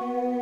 Oh.